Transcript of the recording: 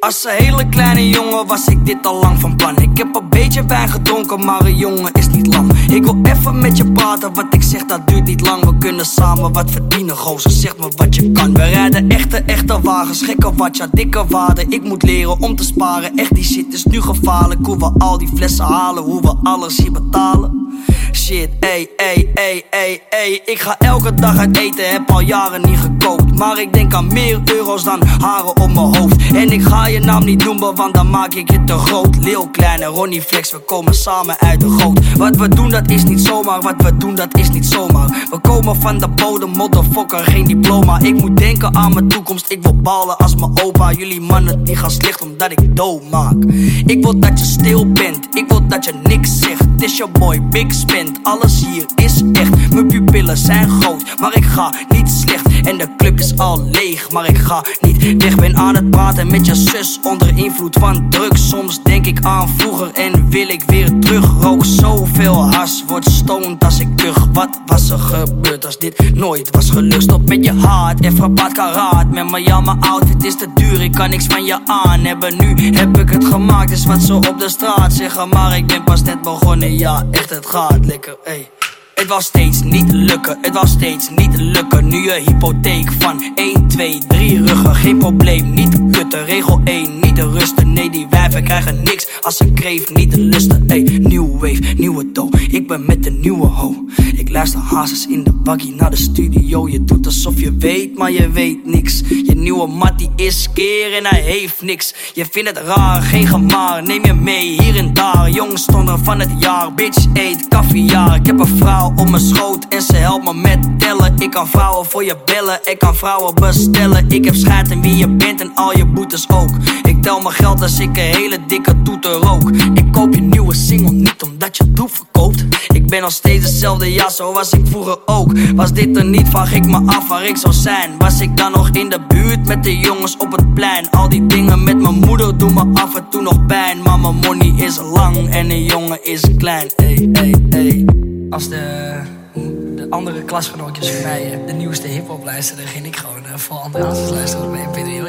Als een hele kleine jongen was ik dit al lang van plan. Ik heb een beetje wijn gedronken, maar een jongen is niet lang. Ik wil even met je praten, wat ik zeg dat duurt niet lang. We kunnen samen wat verdienen, gozer, zeg me wat je kan. We rijden echte, echte wagens, gekke watja, dikke waarden. Ik moet leren om te sparen, echt die shit is nu gevaarlijk. Hoe we al die flessen halen, hoe we alles hier betalen. Shit, ey, ey, ey, ey, ey. Ik ga elke dag uit eten, heb al jaren niet gekookt. Maar ik denk aan meer euro's dan haren op mijn hoofd. En ik ga je naam niet noemen, want dan maak ik je te groot. Lil Kleine, Ronnie Flex, we komen samen uit de goot. Wat we doen, dat is niet zomaar, wat we doen, dat is niet zomaar. We komen van de bodem, motherfucker, geen diploma. Ik moet denken aan mijn toekomst, ik wil ballen als mijn opa. Jullie mannen, die gaan slecht omdat ik dood maak. Ik wil dat je stil bent, ik wil dat je niks zegt. Het is your boy, Big Spend, alles hier is echt. Mijn pupillen zijn groot, maar ik ga niet slecht. En de club is al leeg, maar ik ga niet weg. Ben aan het praten met je zus onder invloed van drugs. Soms denk ik aan vroeger en wil ik weer terug. Rook zoveel has, word stoned als ik terug. Wat was er gebeurd als dit nooit was gelukt? Stop met je hart, even wat karaat. Met mijn ja, mijn outfit is te duur, ik kan niks van je aan hebben. Nu heb ik het gemaakt, is wat ze op de straat zeggen. Maar ik ben pas net begonnen, ja, echt, het gaat lekker, ey. Het was steeds niet lukken, het was steeds niet lukken. Nu een hypotheek van 1, 2, 3 ruggen. Geen probleem, niet kutten. Regel 1, niet te rusten. Nee, die wijven krijgen niks als ze kreef niet te lusten. Ey, new wave, nieuwe dough. Ik ben met de nieuwe ho. Ik luister hazes in de buggy naar de studio. Je doet alsof je weet, maar je weet niks. Je nieuwe mattie is keer en hij heeft niks. Je vindt het raar, geen gemaar. Neem je mee hier en daar. Jongens stonden van het jaar. Bitch, eet caviar. Ik heb een vrouw op mijn schoot en ze helpt me met tellen. Ik kan vrouwen voor je bellen, ik kan vrouwen bestellen. Ik heb scheid in wie je bent en al je boetes ook. Tel mijn geld als ik een hele dikke toeter rook. Ik koop je nieuwe single niet omdat je troep verkoopt. Ik ben nog steeds dezelfde, ja, zo was ik vroeger ook. Was dit er niet, vraag ik me af waar ik zou zijn. Was ik dan nog in de buurt met de jongens op het plein? Al die dingen met mijn moeder doen me af en toe nog pijn. Maar mijn money is lang en een jongen is klein. Ey, ey, ey. Als de, de andere klasgenootjes van mij de nieuwste hip-hop luisteren, ging ik gewoon uh, voor André luisteren op mijn mp3. Ja, echt waar.